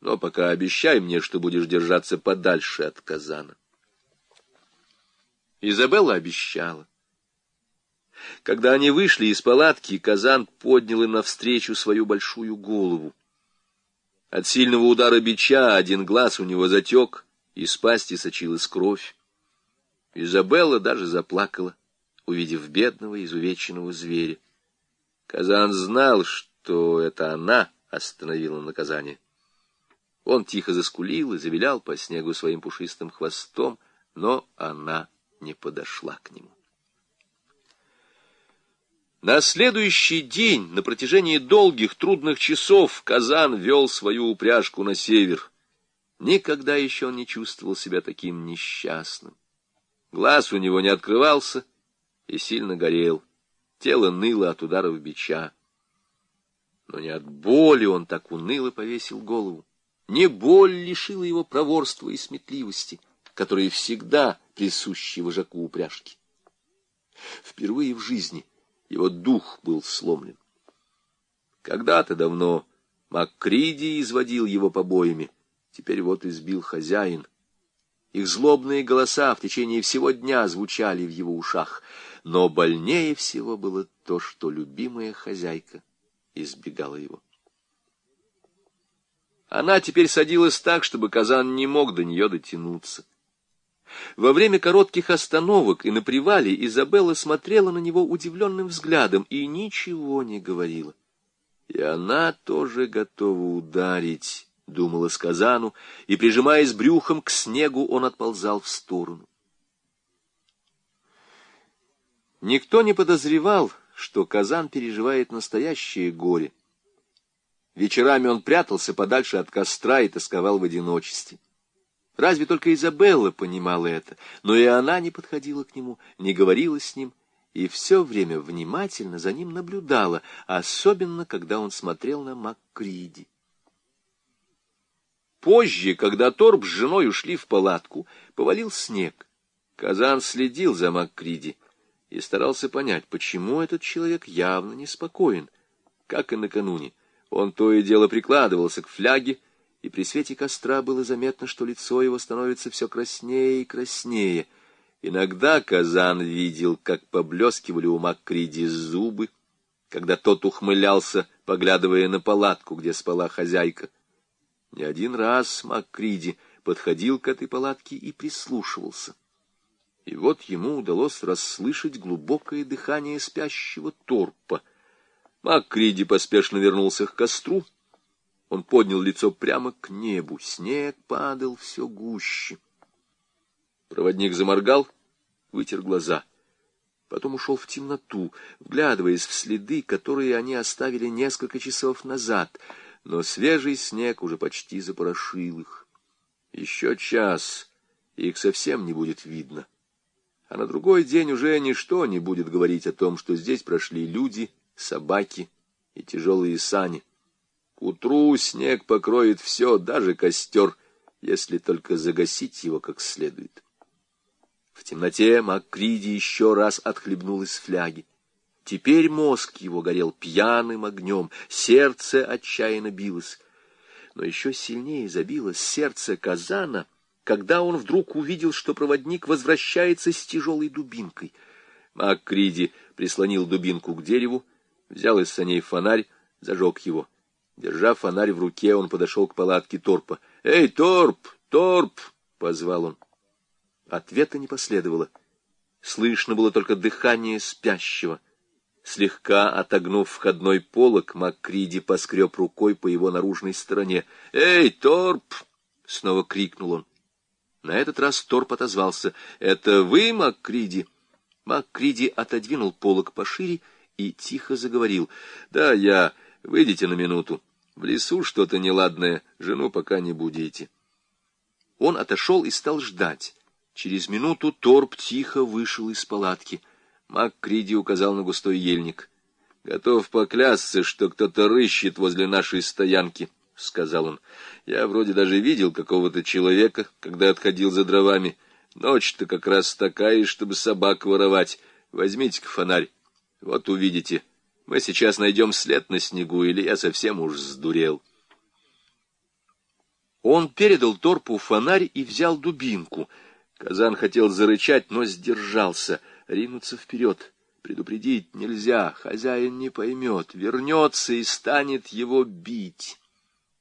Но пока обещай мне, что будешь держаться подальше от казана. Изабелла обещала. Когда они вышли из палатки, казан поднял им навстречу свою большую голову. От сильного удара бича один глаз у него затек, из пасти сочилась кровь. Изабелла даже заплакала, увидев бедного изувеченного зверя. Казан знал, что это она остановила наказание. Он тихо заскулил и завилял по снегу своим пушистым хвостом, но она не подошла к нему. На следующий день, на протяжении долгих трудных часов, Казан вел свою упряжку на север. Никогда еще он не чувствовал себя таким несчастным. Глаз у него не открывался и сильно горел. Тело ныло от ударов бича. Но не от боли он так уныло повесил голову. Не боль лишила его проворства и сметливости, которые всегда присущи вожаку упряжки. Впервые в жизни его дух был сломлен. Когда-то давно Маккриди изводил его побоями, теперь вот избил хозяин. Их злобные голоса в течение всего дня звучали в его ушах, но больнее всего было то, что любимая хозяйка избегала его. Она теперь садилась так, чтобы Казан не мог до нее дотянуться. Во время коротких остановок и на привале Изабелла смотрела на него удивленным взглядом и ничего не говорила. И она тоже готова ударить, — думала Сказану, и, прижимаясь брюхом к снегу, он отползал в сторону. Никто не подозревал, что Казан переживает настоящее горе. Вечерами он прятался подальше от костра и тосковал в одиночестве. Разве только Изабелла понимала это, но и она не подходила к нему, не говорила с ним, и все время внимательно за ним наблюдала, особенно когда он смотрел на Маккриди. Позже, когда Торп с женой ушли в палатку, повалил снег. Казан следил за Маккриди и старался понять, почему этот человек явно неспокоен, как и накануне. Он то и дело прикладывался к фляге, и при свете костра было заметно, что лицо его становится все краснее и краснее. Иногда Казан видел, как поблескивали у Макриди зубы, когда тот ухмылялся, поглядывая на палатку, где спала хозяйка. Не один раз Макриди подходил к этой палатке и прислушивался. И вот ему удалось расслышать глубокое дыхание спящего торпа — Макриди поспешно вернулся к костру. Он поднял лицо прямо к небу. Снег падал все гуще. Проводник заморгал, вытер глаза. Потом ушел в темноту, вглядываясь в следы, которые они оставили несколько часов назад, но свежий снег уже почти запорошил их. Еще час, и их совсем не будет видно. А на другой день уже ничто не будет говорить о том, что здесь прошли люди — собаки и тяжелые сани. К утру снег покроет все, даже костер, если только загасить его как следует. В темноте Макриди еще раз отхлебнул из фляги. Теперь мозг его горел пьяным огнем, сердце отчаянно билось. Но еще сильнее забилось сердце Казана, когда он вдруг увидел, что проводник возвращается с тяжелой дубинкой. Макриди прислонил дубинку к дереву, взял из саней фонарь, зажег его. Держа фонарь в руке, он подошел к палатке Торпа. «Эй, Торп! Торп!» — позвал он. Ответа не последовало. Слышно было только дыхание спящего. Слегка отогнув входной полок, Маккриди поскреб рукой по его наружной стороне. «Эй, Торп!» — снова крикнул он. На этот раз Торп отозвался. «Это вы, Маккриди?» Маккриди отодвинул полок пошире и тихо заговорил. «Да, я... Выйдите на минуту. В лесу что-то неладное. Жену пока не будите». Он отошел и стал ждать. Через минуту Торп тихо вышел из палатки. Мак Криди указал на густой ельник. «Готов поклясться, что кто-то рыщет возле нашей стоянки», — сказал он. «Я вроде даже видел какого-то человека, когда отходил за дровами. Ночь-то как раз такая, чтобы собак воровать. Возьмите-ка фонарь». Вот увидите, мы сейчас найдем след на снегу, или я совсем уж сдурел. Он передал Торпу фонарь и взял дубинку. Казан хотел зарычать, но сдержался, ринуться вперед. Предупредить нельзя, хозяин не поймет, вернется и станет его бить.